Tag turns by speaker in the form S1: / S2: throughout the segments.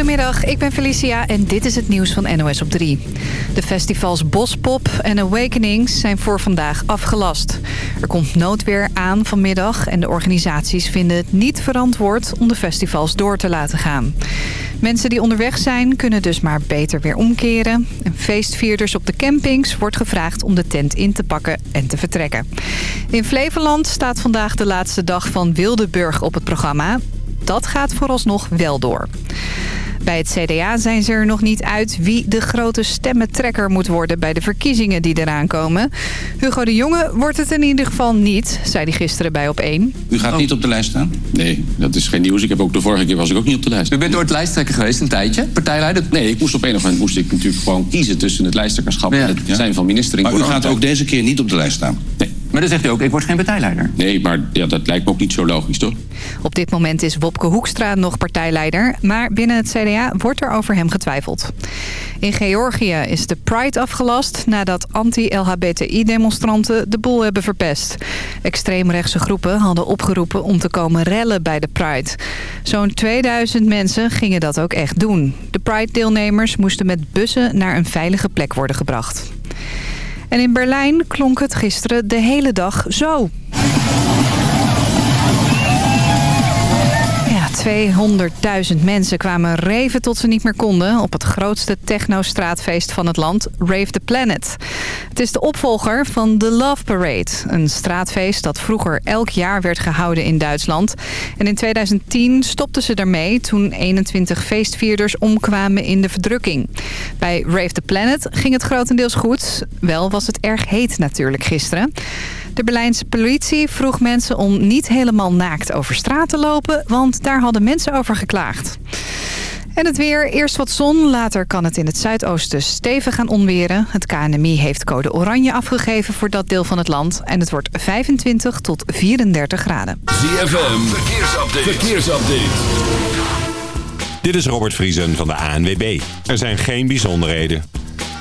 S1: Goedemiddag, ik ben Felicia en dit is het nieuws van NOS op 3. De festivals Bospop en Awakenings zijn voor vandaag afgelast. Er komt noodweer aan vanmiddag en de organisaties vinden het niet verantwoord om de festivals door te laten gaan. Mensen die onderweg zijn kunnen dus maar beter weer omkeren. En feestvierders op de campings wordt gevraagd om de tent in te pakken en te vertrekken. In Flevoland staat vandaag de laatste dag van Wildeburg op het programma dat gaat vooralsnog wel door. Bij het CDA zijn ze er nog niet uit wie de grote stemmentrekker moet worden bij de verkiezingen die eraan komen. Hugo de Jonge wordt het in ieder geval niet, zei hij gisteren bij Op1.
S2: U gaat niet op de lijst staan?
S3: Nee, dat is geen nieuws. Ik heb ook de vorige keer was ik ook niet op de lijst.
S2: U bent ooit lijsttrekker geweest een tijdje, partijleider?
S3: Nee, ik moest op een of andere moment moest ik natuurlijk gewoon kiezen tussen het lijsttrekkerschap en het zijn van minister.
S2: Maar u gaat ook deze keer niet op de lijst staan?
S3: Nee.
S2: Maar dan zegt u ook, ik word geen partijleider.
S3: Nee, maar ja, dat lijkt me ook niet zo logisch, toch?
S1: Op dit moment is Wopke Hoekstra nog partijleider... maar binnen het CDA wordt er over hem getwijfeld. In Georgië is de Pride afgelast... nadat anti-LHBTI-demonstranten de boel hebben verpest. Extreemrechtse groepen hadden opgeroepen om te komen rellen bij de Pride. Zo'n 2000 mensen gingen dat ook echt doen. De Pride-deelnemers moesten met bussen naar een veilige plek worden gebracht. En in Berlijn klonk het gisteren de hele dag zo. 200.000 mensen kwamen reven tot ze niet meer konden... op het grootste techno-straatfeest van het land, Rave the Planet. Het is de opvolger van The Love Parade. Een straatfeest dat vroeger elk jaar werd gehouden in Duitsland. En in 2010 stopten ze ermee toen 21 feestvierders omkwamen in de verdrukking. Bij Rave the Planet ging het grotendeels goed. Wel was het erg heet natuurlijk gisteren. De Berlijnse politie vroeg mensen om niet helemaal naakt over straat te lopen... want daar hadden mensen over geklaagd. En het weer. Eerst wat zon, later kan het in het zuidoosten stevig gaan onweren. Het KNMI heeft code oranje afgegeven voor dat deel van het land. En het wordt 25 tot 34 graden.
S4: ZFM, verkeersupdate. verkeersupdate. Dit is Robert Vriesen van de ANWB. Er zijn geen bijzonderheden.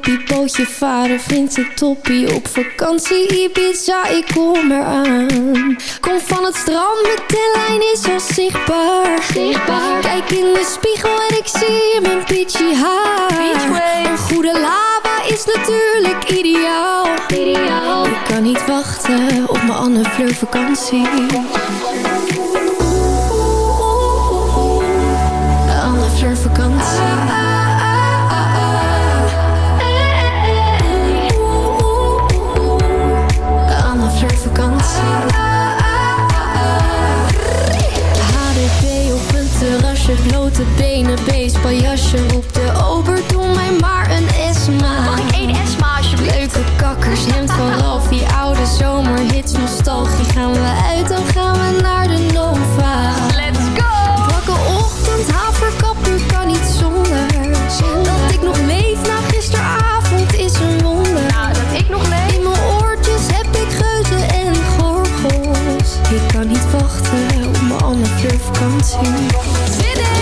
S5: Mijn pootje varen vind ik toppie. Op vakantie Ibiza, ik kom eraan. Kom van het strand, met de lijn is al zichtbaar. zichtbaar. Kijk in de spiegel en ik zie mijn peachy haar. Een goede lava is natuurlijk ideaal. ideaal. Ik kan niet wachten op mijn Anne Fleur vakantie. Beestpaljasje Roep de ober, doe mij maar een Esma.
S6: Mag ik één Esma alsjeblieft?
S5: Leuke kakkers, hemd van Ralf, die oude zomerhits, nostalgie. Gaan we uit, dan gaan we naar de Nova.
S6: Let's go!
S5: Wakke ochtend, haverkapper, kan niet zonder. Dat ik nog leef na gisteravond is een wonder.
S6: Nou, dat ik nog leef.
S5: In mijn oortjes heb ik geuzen en gorgels. Ik kan niet wachten op mijn Anne Fleur vakantie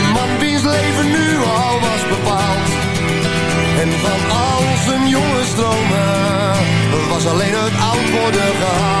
S7: Was alleen het oud worden gehaald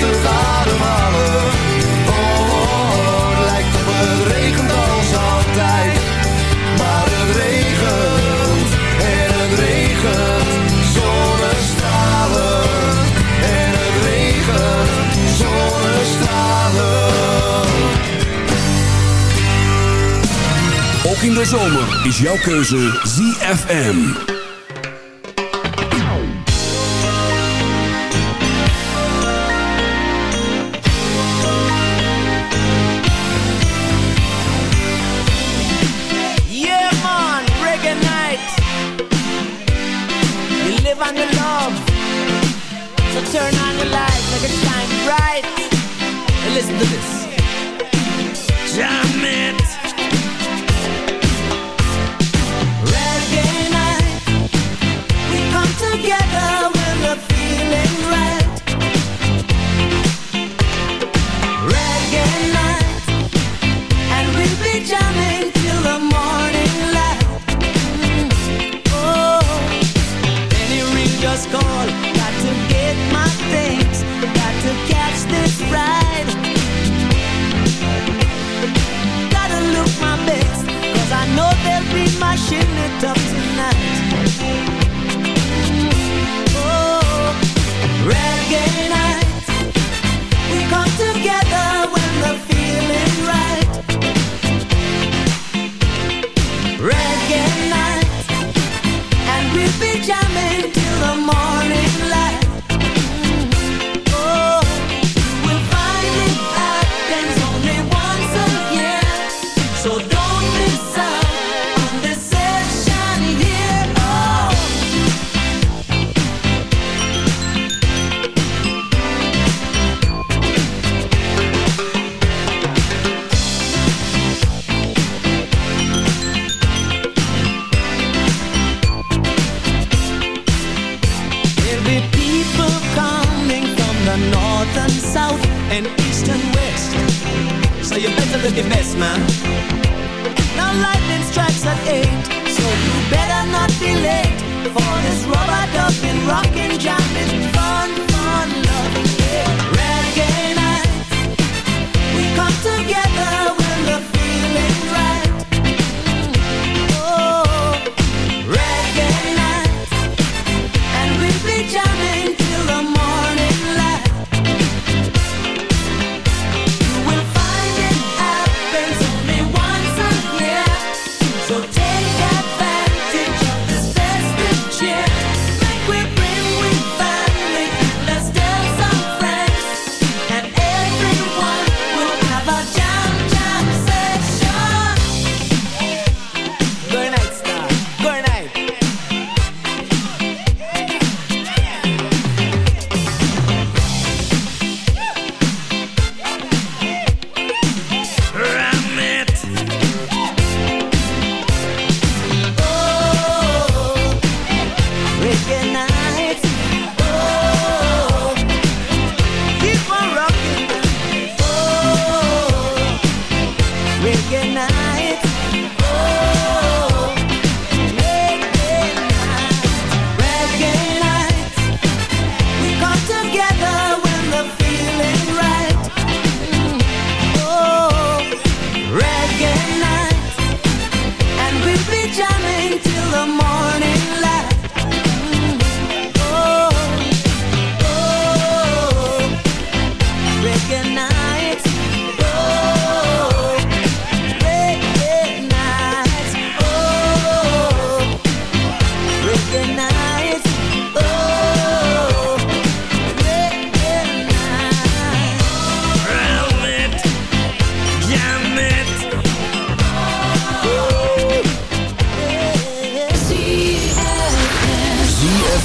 S7: rustig ademhalen. Oh, oh, oh, lijkt op het regent als altijd. Maar het regent en het regent zonnestralen. En het regent zonnestralen.
S8: Ook in de zomer is jouw keuze ZFM.
S9: On your love. So turn on your light, make it shine bright. And listen to this.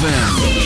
S10: ZFM.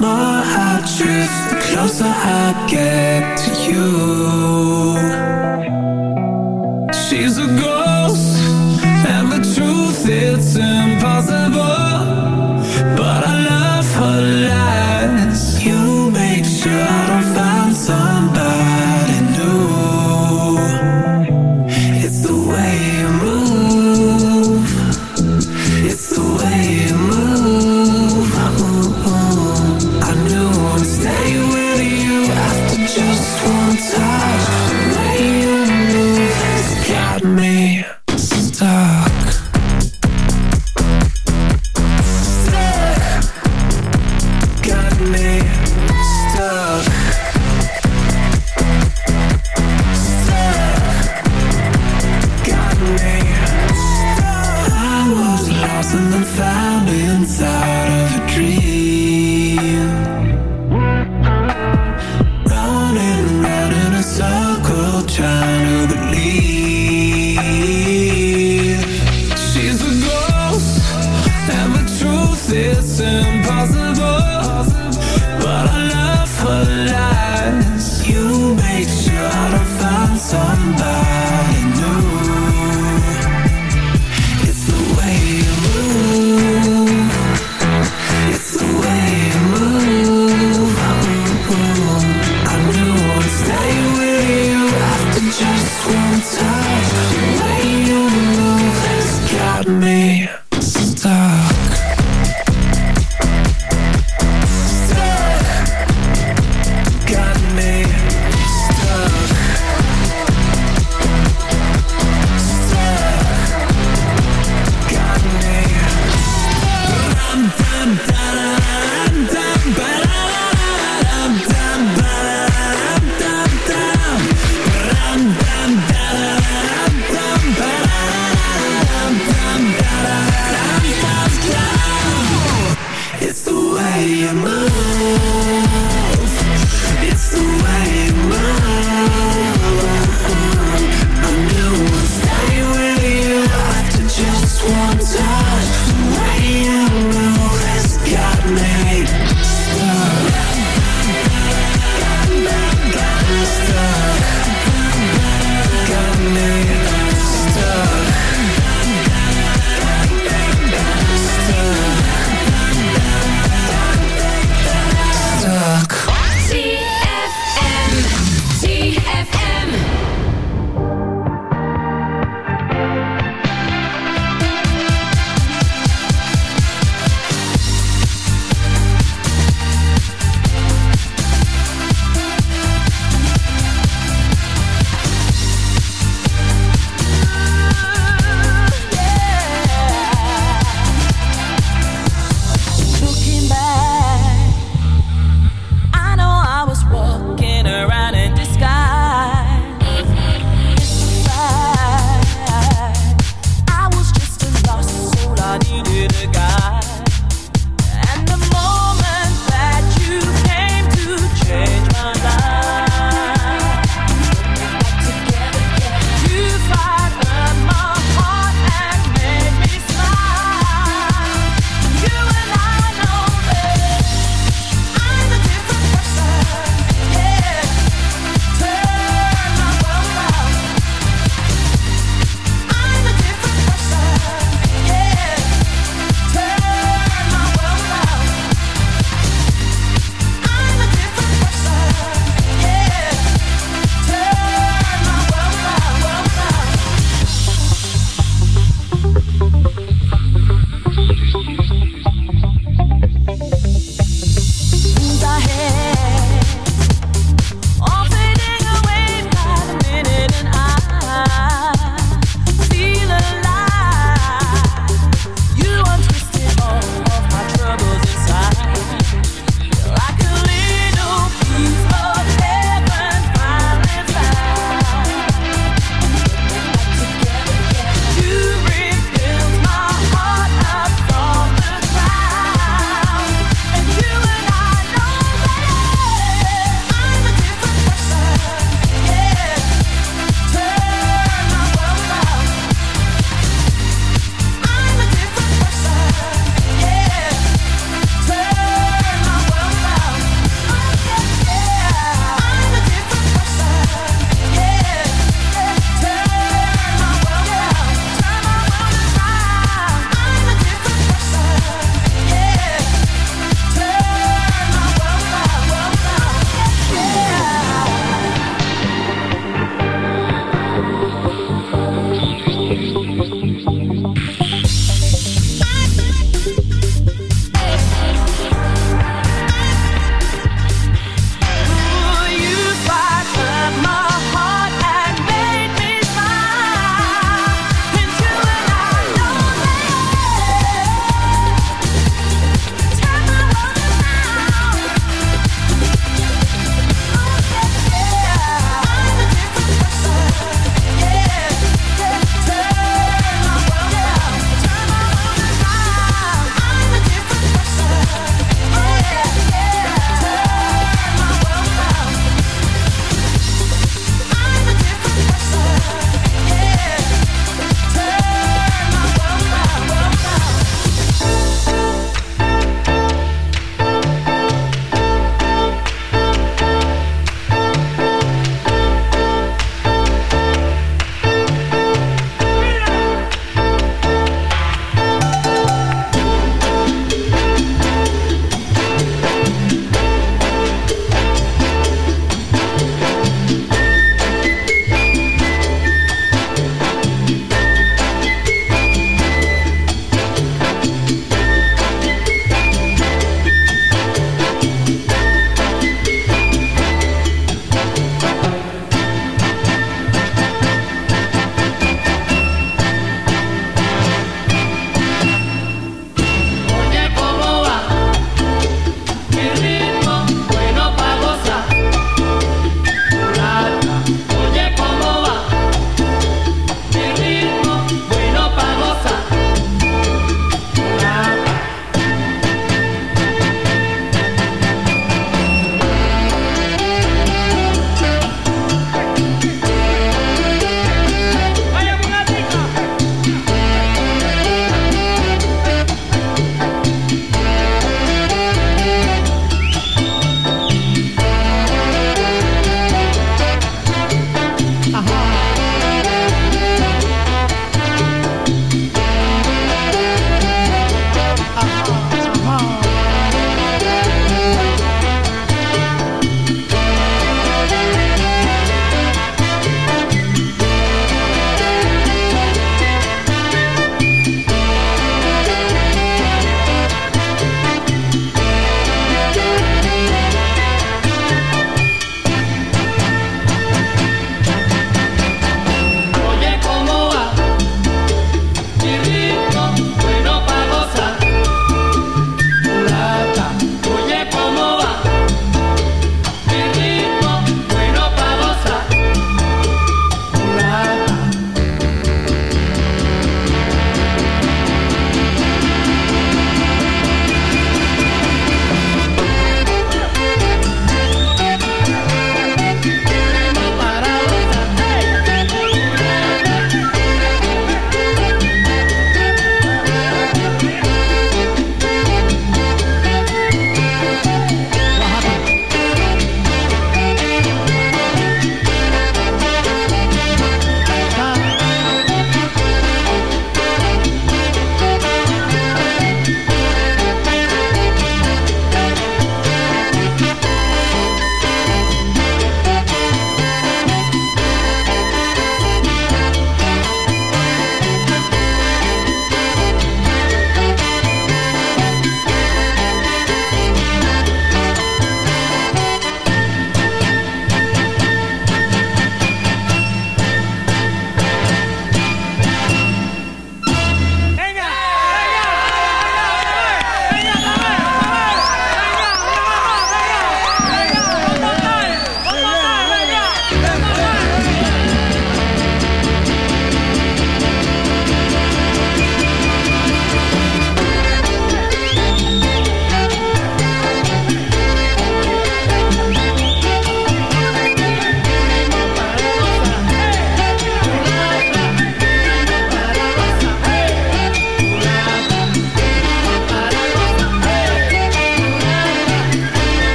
S10: More I drift, the closer I get to you.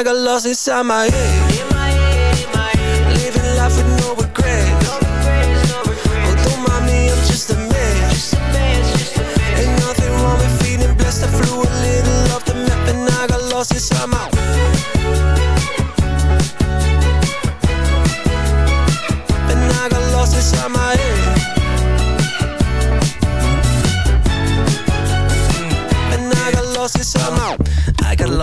S11: I got lost inside my head.
S9: In my head.
S11: Living life with no regrets. Oh, don't mind me, I'm just a man. Ain't nothing wrong with feeling blessed. I flew a little off the map and I got lost inside my.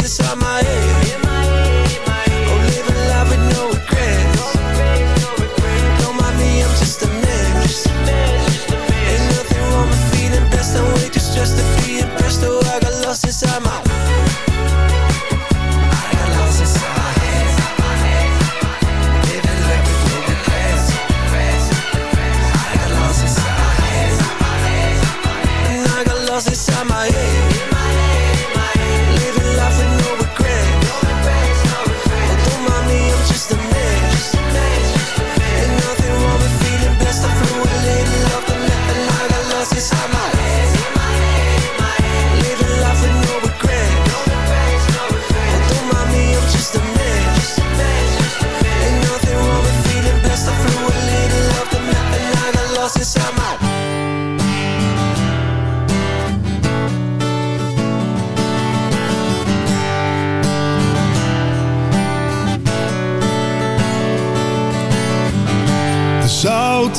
S11: inside my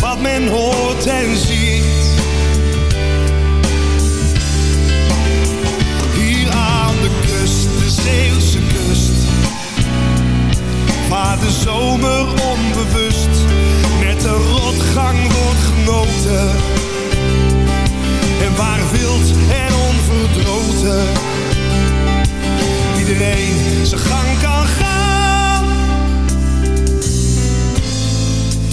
S12: wat men hoort en ziet. Hier aan de kust, de Zeeuwse kust, waar de zomer onbewust met een rotgang wordt genoten. En waar wild en onverdroten iedereen zijn gang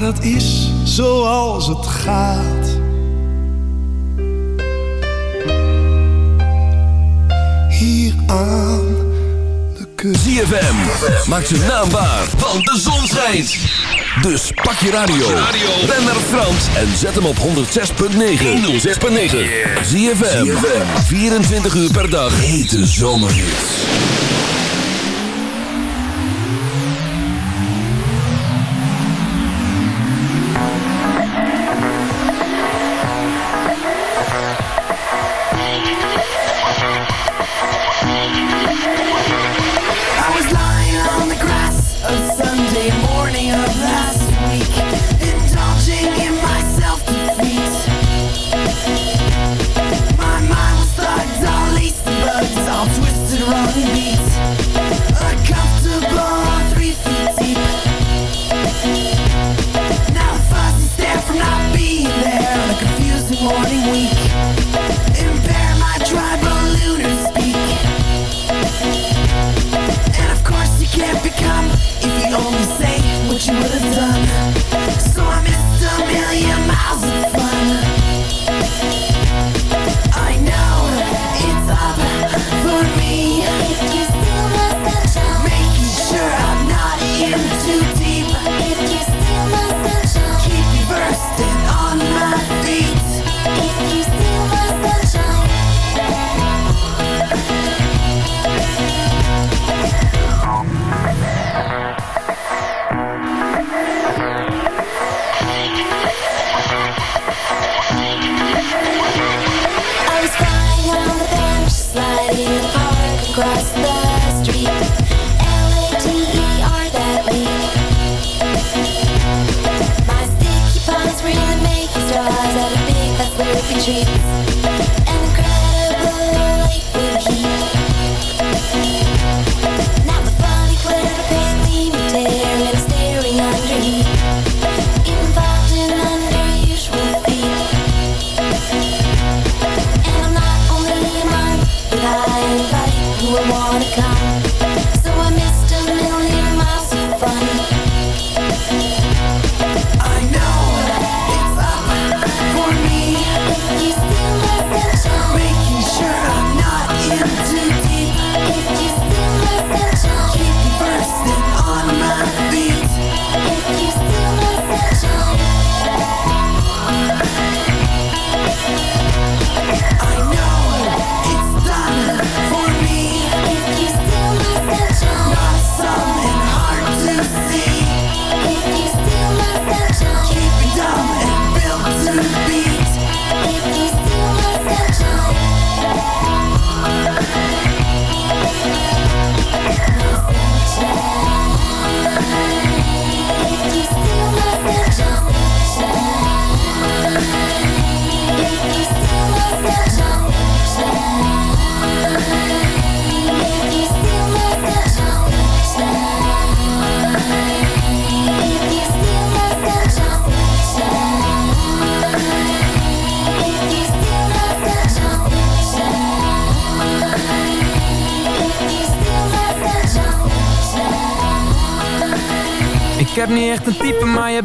S12: dat is zoals het gaat. Hier aan de kust.
S9: ZFM, maak ze naambaar, want de zon schijnt. Dus pak je radio, ben naar Frans en zet hem op 106.9. 106.9. ZFM, 24 uur per dag. Hete zomerhits.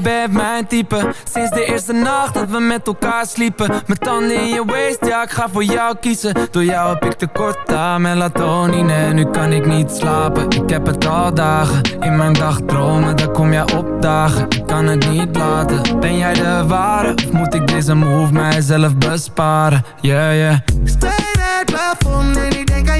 S13: bent mijn type Sinds de eerste nacht dat we met elkaar sliepen Met tanden in je waist, ja ik ga voor jou kiezen Door jou heb ik tekort aan melatonine Nu kan ik niet slapen, ik heb het al dagen In mijn dag dromen. daar kom jij opdagen Ik kan het niet laten, ben jij de ware? Of moet ik deze move mijzelf besparen? Yeah, yeah
S14: Stay there, plafond en ik denk aan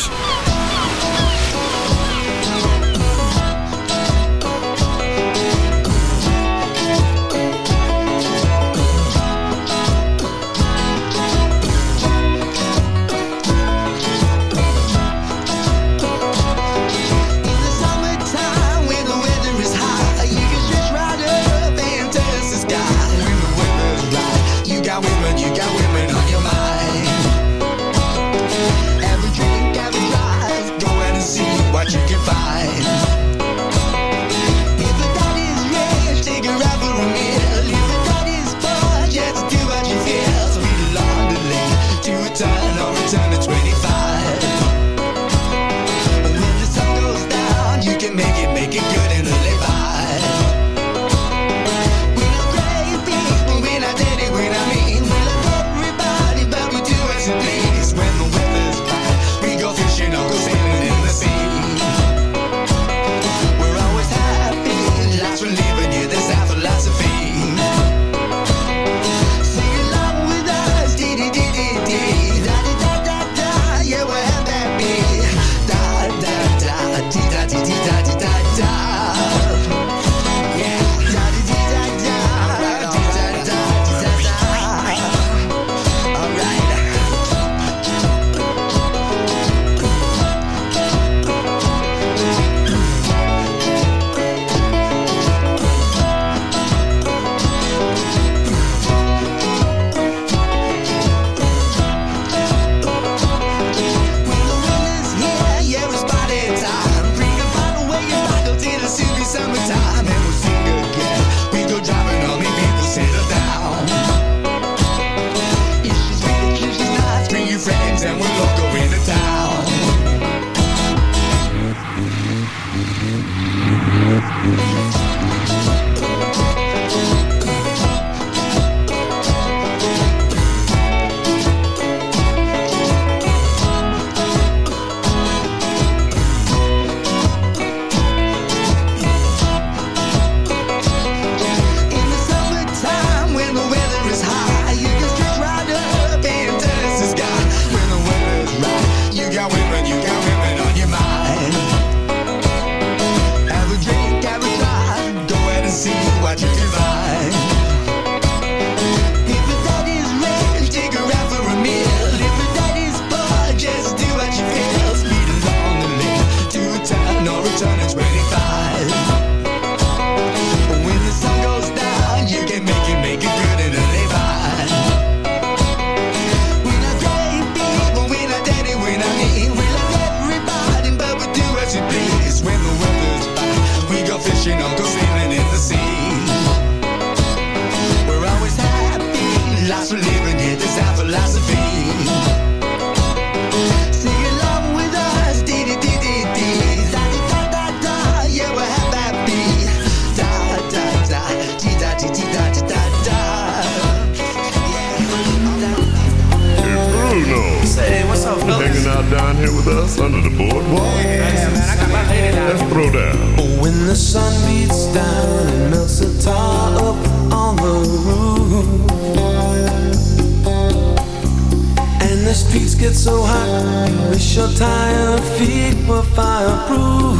S15: feet were fireproof.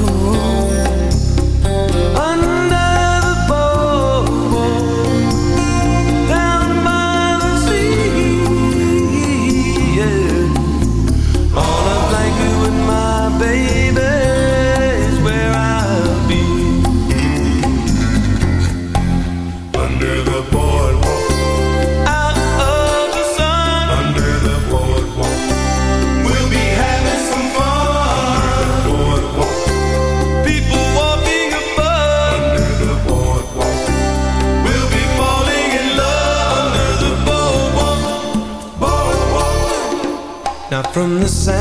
S15: Un- from the sand.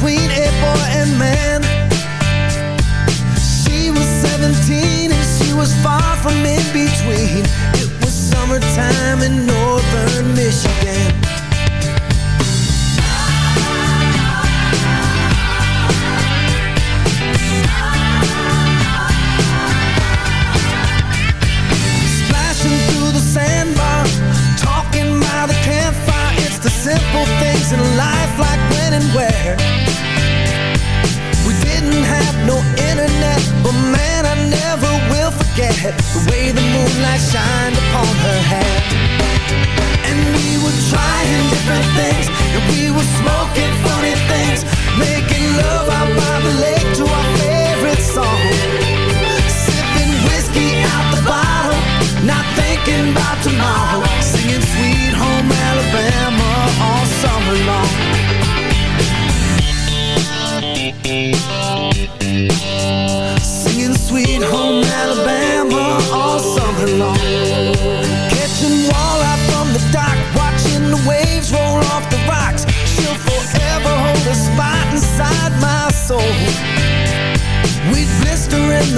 S9: between The way the moonlight shined upon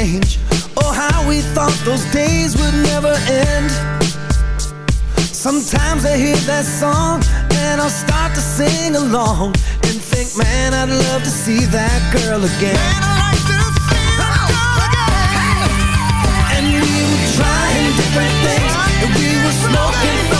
S9: change. Oh, how we thought those days would never end. Sometimes I hear that song and I'll start to sing along and think, man, I'd love to see that girl again. Man, I like to see that girl again. And we were trying different things, and we were smoking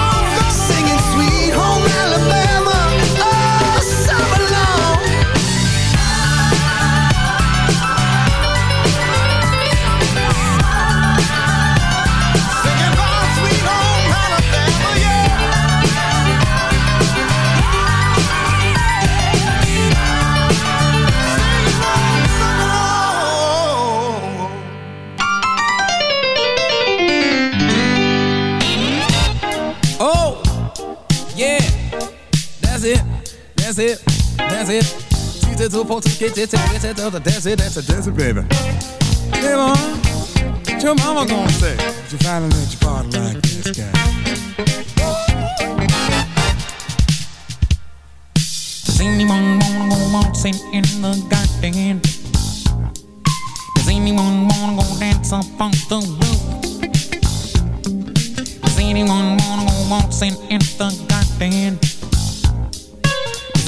S15: That's it, that's it. Two to two, four, two, get it, that's it, that's it, that's it, that's it, baby. Hey, mom, what your mama gonna say? If you finally let your body like this guy.
S16: Does anyone wanna go waltzing in the garden? Does anyone wanna go dance up on the roof? Does anyone wanna go waltzing in the garden?